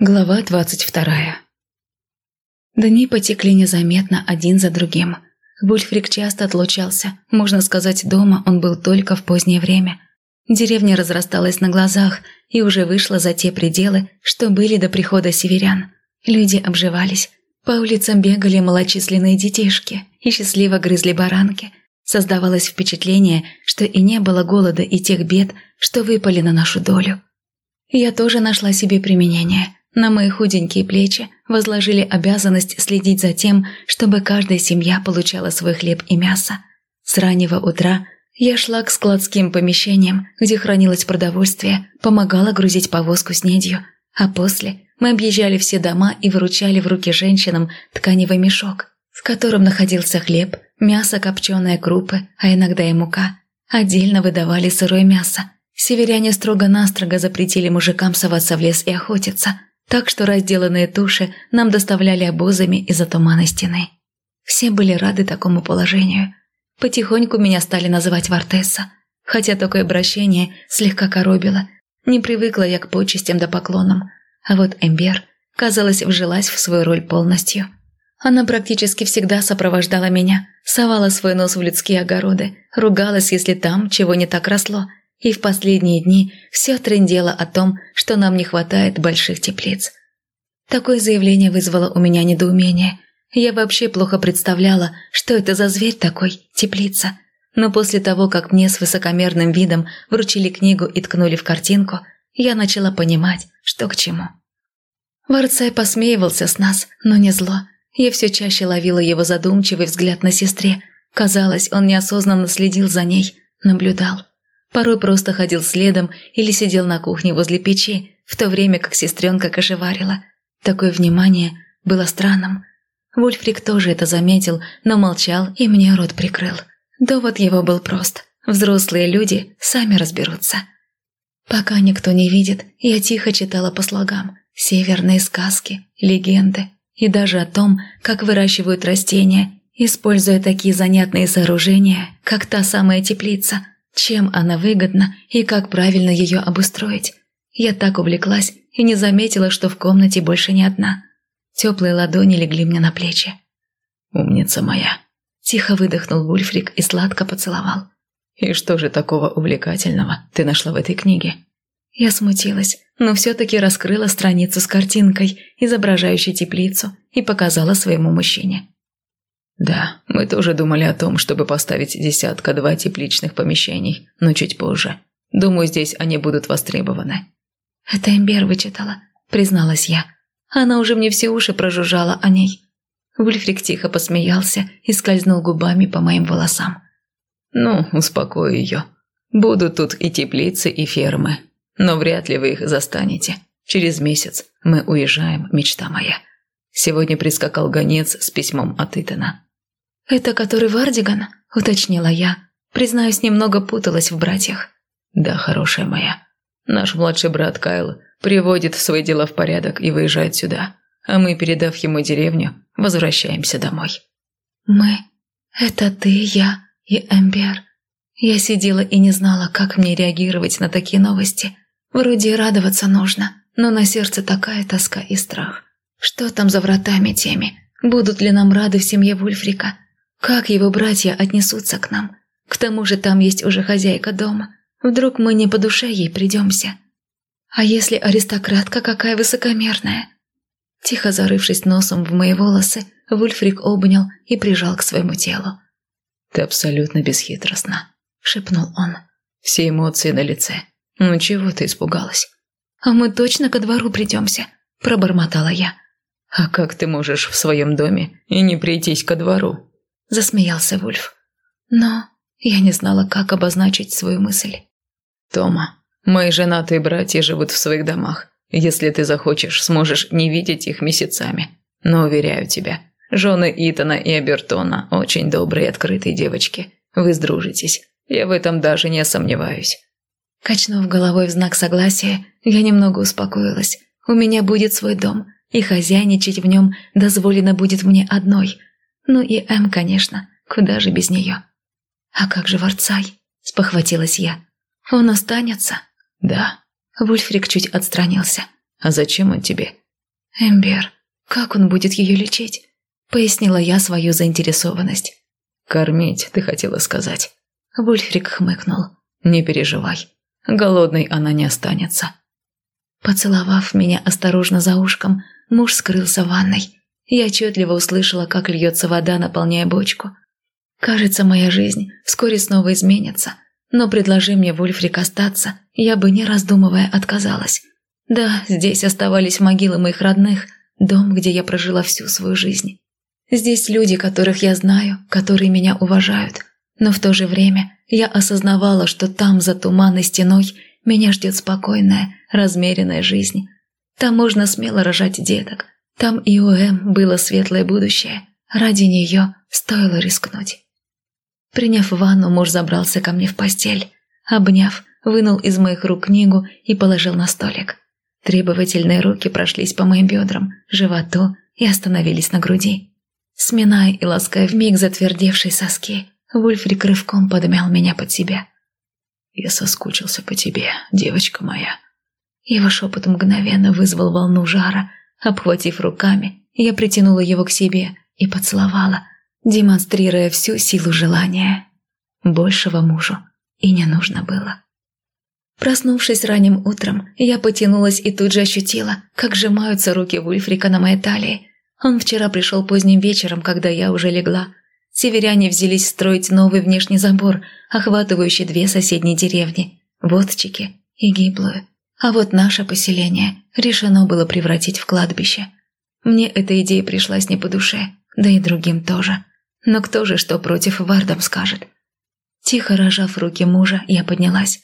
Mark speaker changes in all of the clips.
Speaker 1: Глава двадцать вторая Дни потекли незаметно один за другим. Вульфрик часто отлучался, можно сказать, дома он был только в позднее время. Деревня разрасталась на глазах и уже вышла за те пределы, что были до прихода северян. Люди обживались, по улицам бегали малочисленные детишки и счастливо грызли баранки. Создавалось впечатление, что и не было голода и тех бед, что выпали на нашу долю. Я тоже нашла себе применение – на мои худенькие плечи возложили обязанность следить за тем, чтобы каждая семья получала свой хлеб и мясо. С раннего утра я шла к складским помещениям, где хранилось продовольствие, помогала грузить повозку с недью, а после мы объезжали все дома и выручали в руки женщинам тканевый мешок, в котором находился хлеб, мясо, копченые крупы, а иногда и мука. Отдельно выдавали сырое мясо. Северяне строго-настрого запретили мужикам соваться в лес и охотиться – так что разделанные туши нам доставляли обозами из-за тумана стены. Все были рады такому положению. Потихоньку меня стали называть Вартесса, хотя такое обращение слегка коробило. Не привыкла я к почестям да поклонам. А вот Эмбер, казалось, вжилась в свою роль полностью. Она практически всегда сопровождала меня, совала свой нос в людские огороды, ругалась, если там чего не так росло – и в последние дни все трендело о том, что нам не хватает больших теплиц. Такое заявление вызвало у меня недоумение. Я вообще плохо представляла, что это за зверь такой, теплица. Но после того, как мне с высокомерным видом вручили книгу и ткнули в картинку, я начала понимать, что к чему. Варцай посмеивался с нас, но не зло. Я все чаще ловила его задумчивый взгляд на сестре. Казалось, он неосознанно следил за ней, наблюдал. Порой просто ходил следом или сидел на кухне возле печи, в то время как сестренка кошеварила. Такое внимание было странным. Вульфрик тоже это заметил, но молчал и мне рот прикрыл. Довод его был прост. Взрослые люди сами разберутся. Пока никто не видит, я тихо читала по слогам северные сказки, легенды и даже о том, как выращивают растения, используя такие занятные сооружения, как та самая теплица – чем она выгодна и как правильно ее обустроить. Я так увлеклась и не заметила, что в комнате больше не одна. Теплые ладони легли мне на плечи. «Умница моя!» Тихо выдохнул Вульфрик и сладко поцеловал. «И что же такого увлекательного ты нашла в этой книге?» Я смутилась, но все-таки раскрыла страницу с картинкой, изображающей теплицу, и показала своему мужчине. «Да, мы тоже думали о том, чтобы поставить десятка-два тепличных помещений, но чуть позже. Думаю, здесь они будут востребованы». «Это Эмбер вычитала», — призналась я. Она уже мне все уши прожужжала о ней. Вульфрик тихо посмеялся и скользнул губами по моим волосам. «Ну, успокой ее. Будут тут и теплицы, и фермы. Но вряд ли вы их застанете. Через месяц мы уезжаем, мечта моя». Сегодня прискакал гонец с письмом от Итана. «Это который Вардиган?» – уточнила я. Признаюсь, немного путалась в братьях. «Да, хорошая моя. Наш младший брат Кайл приводит свои дела в порядок и выезжает сюда, а мы, передав ему деревню, возвращаемся домой». «Мы? Это ты, я и Эмбер?» Я сидела и не знала, как мне реагировать на такие новости. Вроде радоваться нужно, но на сердце такая тоска и страх. Что там за вратами теми? Будут ли нам рады в семье Вульфрика? Как его братья отнесутся к нам? К тому же там есть уже хозяйка дома. Вдруг мы не по душе ей придемся? А если аристократка какая высокомерная? Тихо зарывшись носом в мои волосы, Вульфрик обнял и прижал к своему телу. «Ты абсолютно бесхитростна», — шепнул он. «Все эмоции на лице. Ну чего ты испугалась?» «А мы точно ко двору придемся», — пробормотала я. «А как ты можешь в своем доме и не прийтись ко двору?» – засмеялся Вульф. Но я не знала, как обозначить свою мысль. «Тома, мои женатые братья живут в своих домах. Если ты захочешь, сможешь не видеть их месяцами. Но уверяю тебя, жены Итана и Абертона очень добрые и открытые девочки. Вы сдружитесь. Я в этом даже не сомневаюсь». Качнув головой в знак согласия, я немного успокоилась. У меня будет свой дом, и хозяйничать в нем дозволено будет мне одной – ну и М, конечно, куда же без нее. А как же Варцай? Спохватилась я. Он останется? Да. Вульфрик чуть отстранился. А зачем он тебе? «Эмбер, как он будет ее лечить?» – пояснила я свою заинтересованность.
Speaker 2: «Кормить, ты хотела сказать». Вульфрик хмыкнул. «Не переживай, голодной она не останется».
Speaker 1: Поцеловав меня осторожно за ушком, муж скрылся в ванной. Я отчетливо услышала, как льется вода, наполняя бочку. Кажется, моя жизнь вскоре снова изменится. Но предложи мне Вульфрик остаться, я бы, не раздумывая, отказалась. Да, здесь оставались могилы моих родных, дом, где я прожила всю свою жизнь. Здесь люди, которых я знаю, которые меня уважают. Но в то же время я осознавала, что там, за туманной стеной, меня ждет спокойная, размеренная жизнь. Там можно смело рожать деток. Там и у Эм было светлое будущее. Ради нее стоило рискнуть. Приняв ванну, муж забрался ко мне в постель. Обняв, вынул из моих рук книгу и положил на столик. Требовательные руки прошлись по моим бедрам, животу и остановились на груди. Сминая и лаская вмиг затвердевшие соски, Вульфрик рывком подмял меня под себя.
Speaker 2: «Я соскучился по тебе, девочка моя».
Speaker 1: Его шепот мгновенно вызвал волну жара. Обхватив руками, я притянула его к себе и поцеловала, демонстрируя всю силу желания. Большего мужу и не нужно было. Проснувшись ранним утром, я потянулась и тут же ощутила, как сжимаются руки Вульфрика на моей талии. Он вчера пришел поздним вечером, когда я уже легла. Северяне взялись строить новый внешний забор, охватывающий две соседние деревни – Водчики и Гиблую. А вот наше поселение решено было превратить в кладбище. Мне эта идея пришлась не по душе, да и другим тоже. Но кто же что против Вардам скажет? Тихо рожав руки мужа, я поднялась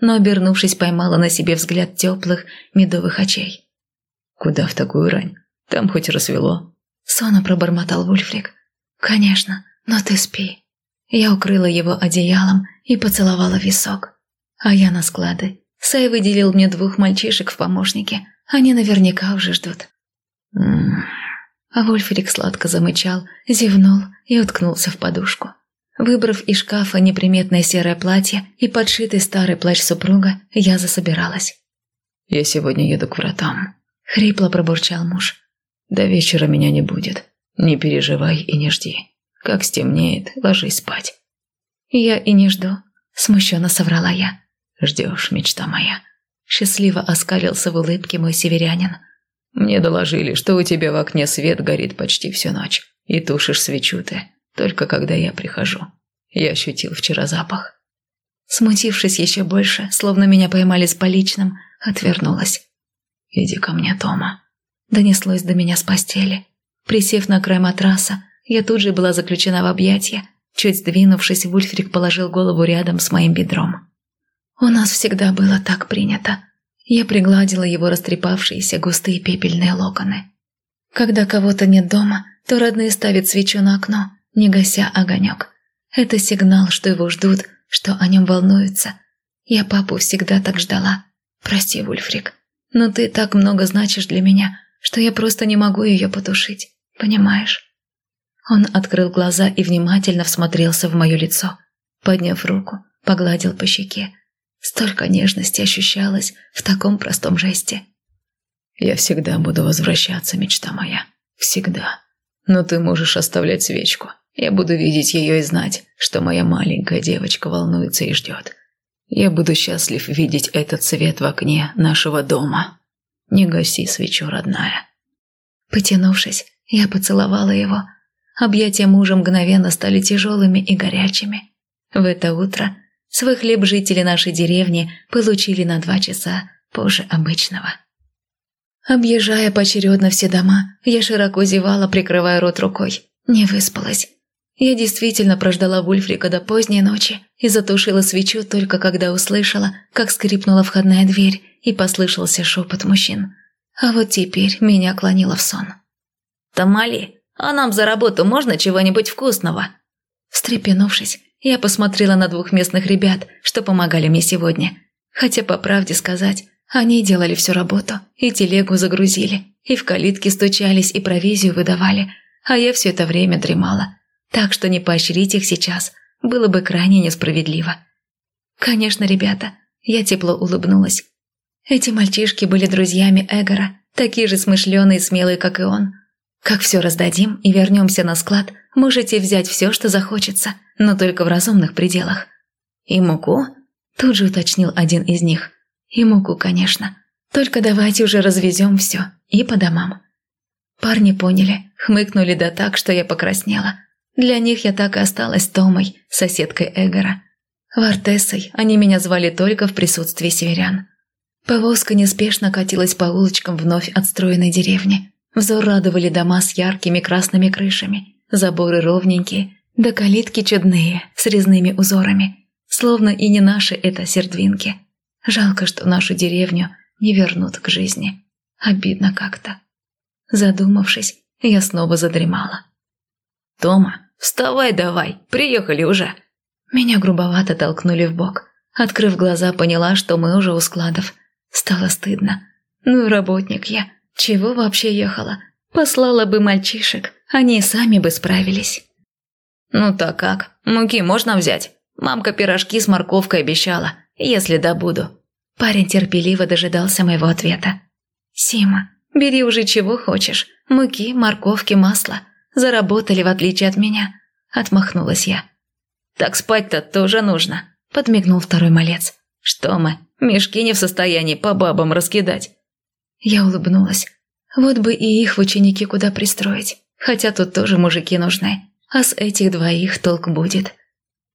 Speaker 1: но, обернувшись, поймала на себе взгляд теплых медовых очей.
Speaker 2: «Куда в такую рань? Там хоть рассвело».
Speaker 1: Сонно пробормотал Вульфрик. «Конечно, но ты спи». Я укрыла его одеялом и поцеловала висок. А я на склады. Сай выделил мне двух мальчишек в помощнике. Они наверняка уже ждут. А Вульфрик сладко замычал, зевнул и уткнулся в подушку. Выбрав из шкафа неприметное серое платье и подшитый старый плащ супруга, я засобиралась.
Speaker 2: «Я сегодня еду к вратам», —
Speaker 1: хрипло пробурчал муж.
Speaker 2: «До вечера меня не будет. Не переживай и не жди. Как стемнеет, ложись спать».
Speaker 1: «Я и не жду», — смущенно соврала я.
Speaker 2: «Ждешь, мечта моя».
Speaker 1: Счастливо оскалился в улыбке мой северянин.
Speaker 2: «Мне доложили, что у тебя в окне свет горит почти всю ночь, и тушишь свечу ты только когда я прихожу. Я ощутил вчера запах.
Speaker 1: Смутившись еще больше, словно меня поймали с поличным, отвернулась.
Speaker 2: «Иди ко мне, Тома», —
Speaker 1: донеслось до меня с постели. Присев на край матраса, я тут же была заключена в объятия. Чуть сдвинувшись, Вульфрик положил голову рядом с моим бедром. У нас всегда было так принято. Я пригладила его растрепавшиеся густые пепельные локоны. Когда кого-то нет дома, то родные ставят свечу на окно, не гася огонек. Это сигнал, что его ждут, что о нем волнуются. Я папу всегда так ждала. Прости, Вульфрик, но ты так много значишь для меня, что я просто не могу ее потушить. Понимаешь? Он открыл глаза и внимательно всмотрелся в мое лицо. Подняв руку, погладил по щеке. Столько нежности ощущалось в таком простом жесте.
Speaker 2: «Я всегда буду возвращаться, мечта моя. Всегда. Но ты можешь оставлять свечку. Я буду видеть ее и знать, что моя маленькая девочка волнуется и ждет. Я буду счастлив видеть этот свет в окне нашего дома. Не гаси свечу, родная».
Speaker 1: Потянувшись, я поцеловала его. Объятия мужа мгновенно стали тяжелыми и горячими. В это утро свой хлеб жители нашей деревни получили на два часа позже обычного. Объезжая поочередно все дома, я широко зевала, прикрывая рот рукой. Не выспалась. Я действительно прождала Вульфрика до поздней ночи и затушила свечу только когда услышала, как скрипнула входная дверь и послышался шепот мужчин. А вот теперь меня клонило в сон.
Speaker 3: «Тамали, а нам за работу можно чего-нибудь вкусного?»
Speaker 1: Встрепенувшись, я посмотрела на двух местных ребят, что помогали мне сегодня. Хотя, по правде сказать, они делали всю работу, и телегу загрузили, и в калитки стучались, и провизию выдавали, а я все это время дремала так что не поощрить их сейчас было бы крайне несправедливо. Конечно, ребята, я тепло улыбнулась. Эти мальчишки были друзьями Эгора, такие же смышленые и смелые, как и он. Как все раздадим и вернемся на склад, можете взять все, что захочется, но только в разумных пределах. И муку? Тут же уточнил один из них. И муку, конечно. Только давайте уже развезем все и по домам. Парни поняли, хмыкнули да так, что я покраснела. Для них я так и осталась Томой, соседкой Эгора. Вартессой они меня звали только в присутствии северян. Повозка неспешно катилась по улочкам вновь отстроенной деревни. Взор радовали дома с яркими красными крышами, заборы ровненькие, да калитки чудные, с резными узорами. Словно и не наши это сердвинки. Жалко, что нашу деревню не вернут к жизни. Обидно как-то. Задумавшись, я снова задремала.
Speaker 3: «Тома, вставай давай, приехали уже!»
Speaker 1: Меня грубовато толкнули в бок. Открыв глаза, поняла, что мы уже у складов. Стало стыдно. Ну и работник я. Чего вообще ехала? Послала бы мальчишек, они сами бы справились.
Speaker 3: «Ну так как? Муки можно взять? Мамка пирожки с морковкой обещала, если добуду».
Speaker 1: Парень терпеливо дожидался моего ответа. «Сима, бери уже чего хочешь. Муки, морковки, масло. Заработали, в отличие от меня». Отмахнулась я.
Speaker 3: «Так спать-то тоже нужно», – подмигнул второй малец. «Что мы, мешки не в состоянии по бабам раскидать?»
Speaker 1: Я улыбнулась. Вот бы и их в ученики куда пристроить. Хотя тут тоже мужики нужны. А с этих двоих толк будет.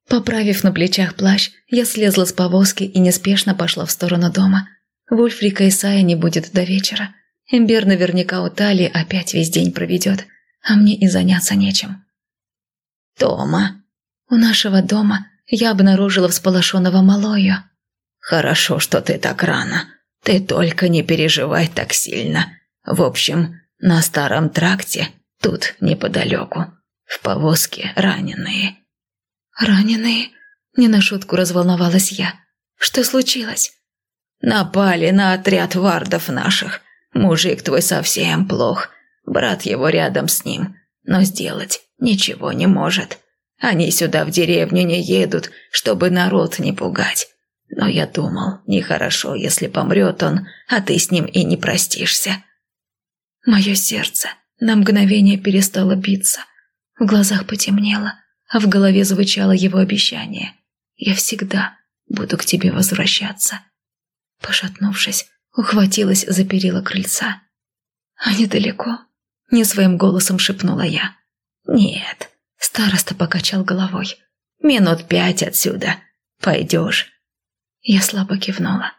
Speaker 1: Поправив на плечах плащ, я слезла с повозки и неспешно пошла в сторону дома. Вульфрика Сая не будет до вечера. Эмбер наверняка у Тали опять весь день проведет, а мне и заняться нечем.
Speaker 3: «Тома!»
Speaker 1: У нашего дома я обнаружила всполошенного малою.
Speaker 3: «Хорошо, что ты так рано. Ты только не переживай так сильно. В общем, на старом тракте, тут неподалеку, в повозке раненые».
Speaker 1: «Раненые?» – не на шутку разволновалась я. «Что случилось?»
Speaker 3: «Напали на отряд вардов наших. Мужик твой совсем плох. Брат его рядом с ним, но сделать ничего не может. Они сюда в деревню не едут, чтобы народ не пугать. Но я думал, нехорошо, если помрет он, а ты с ним и не простишься.
Speaker 1: Мое сердце на мгновение перестало биться. В глазах потемнело, а в голове звучало его обещание. «Я всегда буду к тебе возвращаться». Пошатнувшись, ухватилась за перила крыльца. «А недалеко?» – не своим голосом шепнула я.
Speaker 3: «Нет», –
Speaker 1: староста покачал головой.
Speaker 3: «Минут пять отсюда. Пойдешь,
Speaker 1: я слабо кивнула.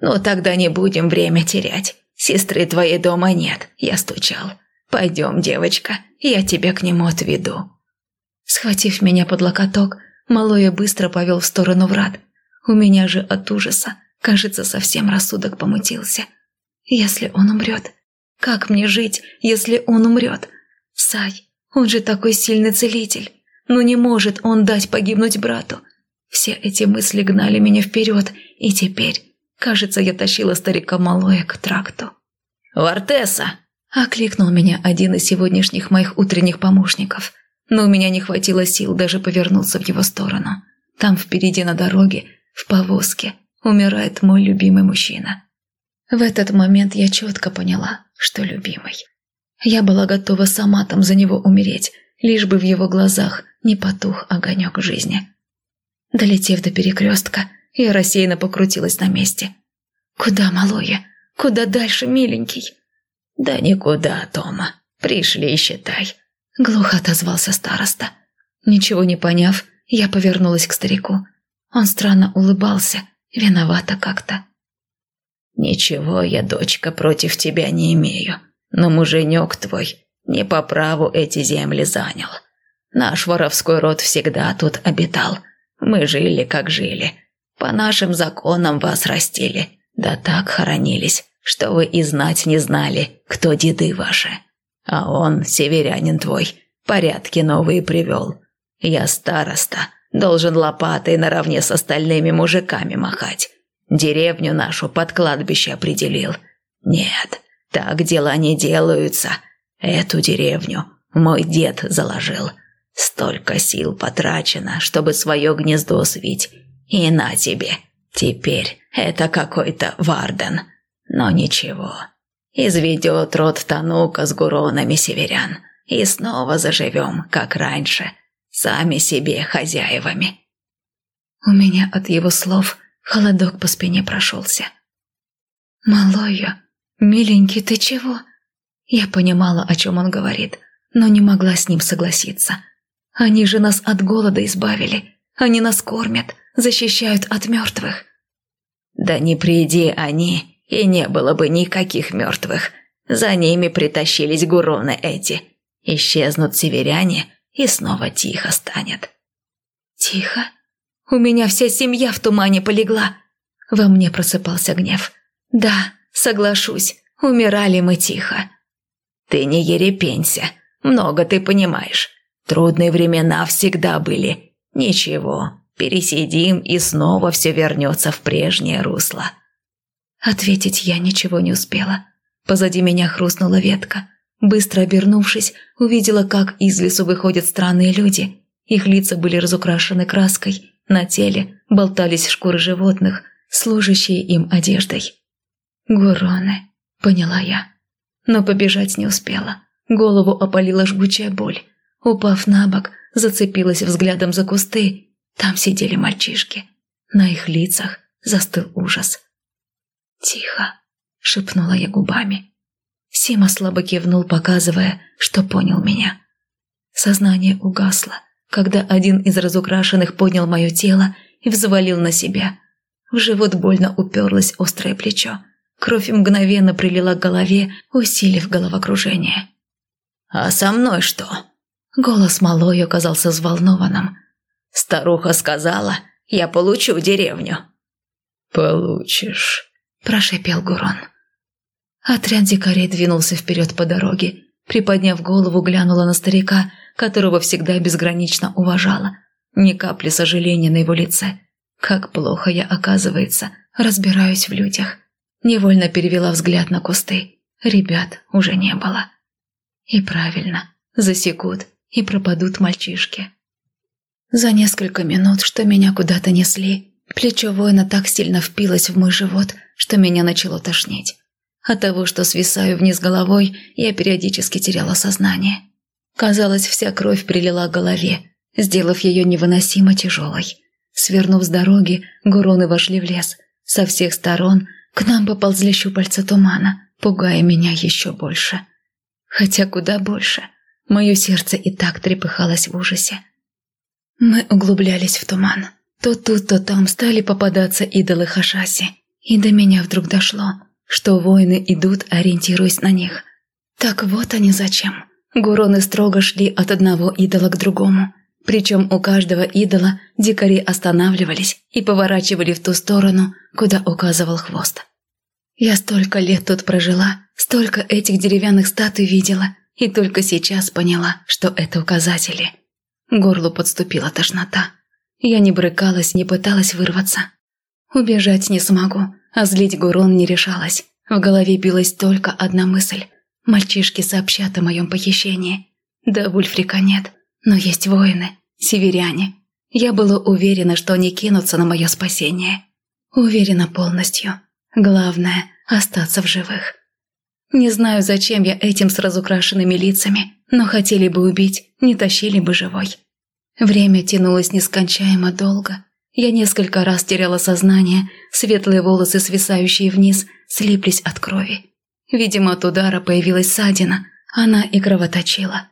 Speaker 3: «Ну тогда не будем время терять. Сестры твоей дома нет, я стучал. Пойдем, девочка, я тебя к нему отведу».
Speaker 1: Схватив меня под локоток, Малоя быстро повел в сторону врат. У меня же от ужаса, кажется, совсем рассудок помутился. Если он умрет, как мне жить, если он умрет? Сай, он же такой сильный целитель. Ну не может он дать погибнуть брату. Все эти мысли гнали меня вперед, и теперь, кажется, я тащила старика Малоя к тракту.
Speaker 3: «Вартеса!»
Speaker 1: – окликнул меня один из сегодняшних моих утренних помощников, но у меня не хватило сил даже повернуться в его сторону. Там впереди на дороге, в повозке, умирает мой любимый мужчина. В этот момент я четко поняла, что любимый. Я была готова сама там за него умереть, лишь бы в его глазах не потух огонек жизни. Долетев до перекрестка, я рассеянно покрутилась на месте. «Куда, малое? Куда дальше, миленький?»
Speaker 3: «Да никуда, Тома. Пришли, считай», —
Speaker 1: глухо отозвался староста. Ничего не поняв, я повернулась к старику. Он странно улыбался, виновато как-то.
Speaker 3: «Ничего я, дочка, против тебя не имею, но муженек твой не по праву эти земли занял. Наш воровской род всегда тут обитал». Мы жили, как жили. По нашим законам вас растили. Да так хоронились, что вы и знать не знали, кто деды ваши. А он, северянин твой, порядки новые привел. Я староста, должен лопатой наравне с остальными мужиками махать. Деревню нашу под кладбище определил. Нет, так дела не делаются. Эту деревню мой дед заложил. Столько сил потрачено, чтобы свое гнездо свить. И на тебе. Теперь это какой-то Варден. Но ничего. Изведет род Танука с гуронами северян. И снова заживем, как раньше, сами себе хозяевами.
Speaker 1: У меня от его слов холодок по спине прошелся. «Малойя, миленький, ты чего?» Я понимала, о чем он говорит, но не могла с ним согласиться. Они же нас от голода избавили. Они нас кормят, защищают от мертвых.
Speaker 3: Да не приди они, и не было бы никаких мертвых. За ними притащились гуроны эти. Исчезнут северяне, и снова тихо станет.
Speaker 1: Тихо? У меня вся семья в тумане полегла. Во мне просыпался гнев. Да, соглашусь, умирали мы тихо.
Speaker 3: Ты не ерепенься, много ты понимаешь. Трудные времена всегда были. Ничего, пересидим, и снова все вернется в прежнее русло.
Speaker 1: Ответить я ничего не успела. Позади меня хрустнула ветка. Быстро обернувшись, увидела, как из лесу выходят странные люди. Их лица были разукрашены краской, на теле болтались шкуры животных, служащие им одеждой. «Гуроны», — поняла я. Но побежать не успела. Голову опалила жгучая боль. Упав на бок, зацепилась взглядом за кусты. Там сидели мальчишки. На их лицах застыл ужас. «Тихо», — шепнула я губами. Сима слабо кивнул, показывая, что понял меня. Сознание угасло, когда один из разукрашенных поднял мое тело и взвалил на себя. В живот больно уперлось острое плечо. Кровь мгновенно прилила к голове, усилив головокружение.
Speaker 3: «А со мной что?»
Speaker 1: Голос малой оказался взволнованным.
Speaker 3: «Старуха сказала, я получу деревню».
Speaker 2: «Получишь», –
Speaker 1: прошепел Гурон. Отряд дикарей двинулся вперед по дороге. Приподняв голову, глянула на старика, которого всегда безгранично уважала. Ни капли сожаления на его лице. Как плохо я, оказывается, разбираюсь в людях. Невольно перевела взгляд на кусты. Ребят уже не было. И правильно, засекут и пропадут мальчишки. За несколько минут, что меня куда-то несли, плечо воина так сильно впилось в мой живот, что меня начало тошнить. От того, что свисаю вниз головой, я периодически теряла сознание. Казалось, вся кровь прилила к голове, сделав ее невыносимо тяжелой. Свернув с дороги, гуроны вошли в лес. Со всех сторон к нам поползли щупальца тумана, пугая меня еще больше. Хотя куда больше. Мое сердце и так трепыхалось в ужасе. Мы углублялись в туман. То тут, то там стали попадаться идолы Хашаси. И до меня вдруг дошло – что воины идут, ориентируясь на них. Так вот они зачем. Гуроны строго шли от одного идола к другому. Причем у каждого идола дикари останавливались и поворачивали в ту сторону, куда указывал хвост. Я столько лет тут прожила, столько этих деревянных статуй видела, и только сейчас поняла, что это указатели. Горлу подступила тошнота. Я не брыкалась, не пыталась вырваться. Убежать не смогу, а злить Гурон не решалась. В голове билась только одна мысль. Мальчишки сообщат о моем похищении. Да Вульфрика нет, но есть воины, северяне. Я была уверена, что они кинутся на мое спасение. Уверена полностью. Главное – остаться в живых. Не знаю, зачем я этим с разукрашенными лицами, но хотели бы убить, не тащили бы живой. Время тянулось нескончаемо долго – я несколько раз теряла сознание, светлые волосы, свисающие вниз, слиплись от крови. Видимо, от удара появилась ссадина, она и кровоточила.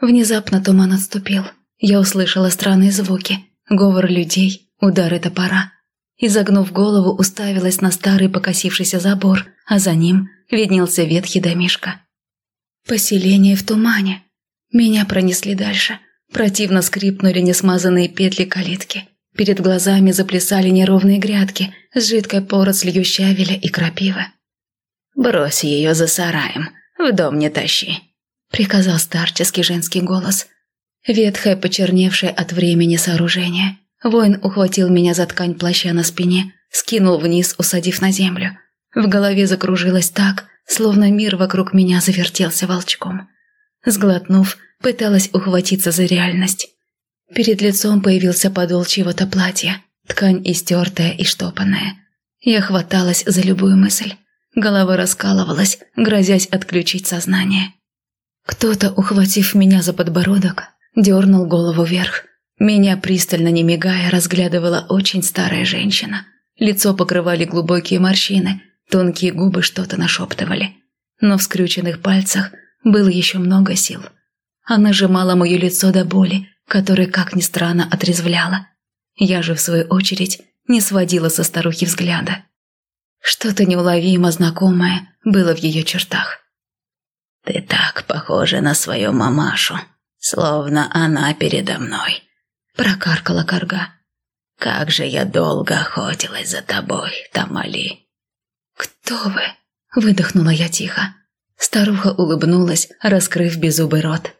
Speaker 1: Внезапно туман отступил. Я услышала странные звуки, говор людей, удары топора. Изогнув голову, уставилась на старый покосившийся забор, а за ним виднелся ветхий домишка. Поселение в тумане. Меня пронесли дальше. Противно скрипнули несмазанные петли калитки. Перед глазами заплясали неровные грядки с жидкой порослью щавеля и крапивы.
Speaker 3: «Брось ее за сараем, в дом не тащи», — приказал старческий женский голос.
Speaker 1: Ветхое, почерневшее от времени сооружение. Воин ухватил меня за ткань плаща на спине, скинул вниз, усадив на землю. В голове закружилось так, словно мир вокруг меня завертелся волчком. Сглотнув, пыталась ухватиться за реальность. Перед лицом появился подол чего-то платья, ткань истертая и штопанная. Я хваталась за любую мысль. Голова раскалывалась, грозясь отключить сознание. Кто-то, ухватив меня за подбородок, дернул голову вверх. Меня, пристально не мигая, разглядывала очень старая женщина. Лицо покрывали глубокие морщины, тонкие губы что-то нашептывали. Но в скрюченных пальцах было еще много сил. Она сжимала мое лицо до боли, которая, как ни странно, отрезвляла. Я же, в свою очередь, не сводила со старухи взгляда. Что-то неуловимо знакомое было в ее чертах.
Speaker 3: «Ты так похожа на свою мамашу, словно она передо мной», – прокаркала корга. «Как же я долго охотилась за тобой, Тамали!»
Speaker 1: «Кто вы?» – выдохнула я тихо. Старуха улыбнулась, раскрыв беззубый рот.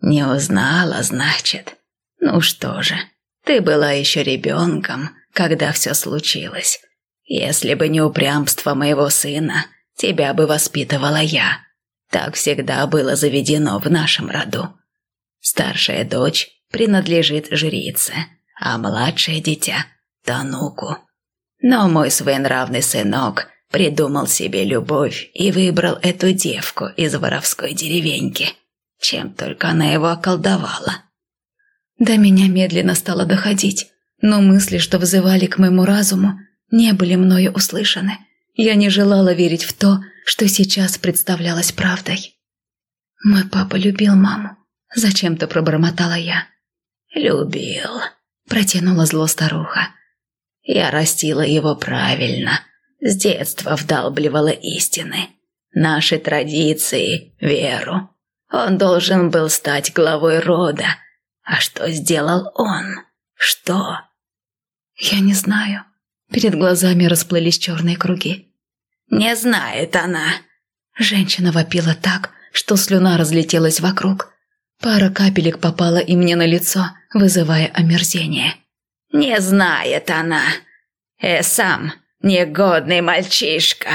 Speaker 3: «Не узнала, значит? Ну что же, ты была еще ребенком, когда все случилось. Если бы не упрямство моего сына, тебя бы воспитывала я. Так всегда было заведено в нашем роду. Старшая дочь принадлежит жрице, а младшее дитя – Тануку. Но мой своенравный сынок придумал себе любовь и выбрал эту девку из воровской деревеньки. Чем только она его околдовала.
Speaker 1: До меня медленно стало доходить, но мысли, что вызывали к моему разуму, не были мною услышаны. Я не желала верить в то, что сейчас представлялось правдой. Мой папа любил маму. Зачем-то пробормотала я.
Speaker 3: «Любил», – протянула зло старуха. «Я растила его правильно. С детства вдалбливала истины. Наши традиции, веру. Он должен был стать главой рода. А что сделал он? Что?»
Speaker 1: «Я не знаю», Перед глазами расплылись черные круги.
Speaker 3: «Не знает она!»
Speaker 1: Женщина вопила так, что слюна разлетелась вокруг. Пара капелек попала и мне на лицо, вызывая омерзение.
Speaker 3: «Не знает она! Э, сам, негодный мальчишка,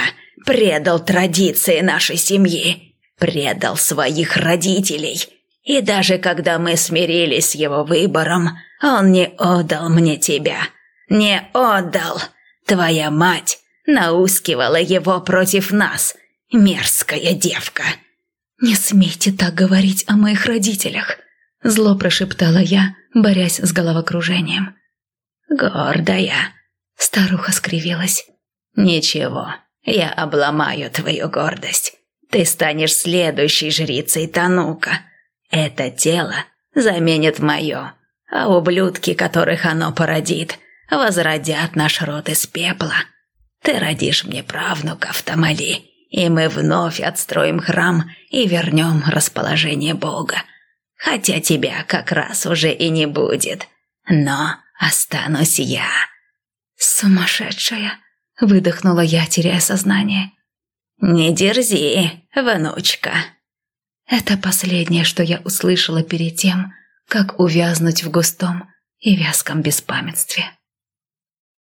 Speaker 3: предал традиции нашей семьи, предал своих родителей. И даже когда мы смирились с его выбором, он не отдал мне тебя, не отдал. Твоя мать наускивала его против нас, мерзкая девка».
Speaker 1: «Не смейте так говорить о моих родителях», – зло прошептала я, борясь с головокружением.
Speaker 3: «Гордая», –
Speaker 1: старуха скривилась.
Speaker 3: «Ничего, я обломаю твою гордость. Ты станешь следующей жрицей Танука. Это тело заменит мое, а ублюдки, которых оно породит, возродят наш род из пепла. Ты родишь мне правнуков, Тамали, и мы вновь отстроим храм и вернем расположение Бога. Хотя тебя как раз уже и не будет. Но останусь я».
Speaker 1: «Сумасшедшая!» – выдохнула я, теряя сознание.
Speaker 3: «Не дерзи, внучка!»
Speaker 1: Это последнее, что я услышала перед тем, как увязнуть в густом и вязком беспамятстве.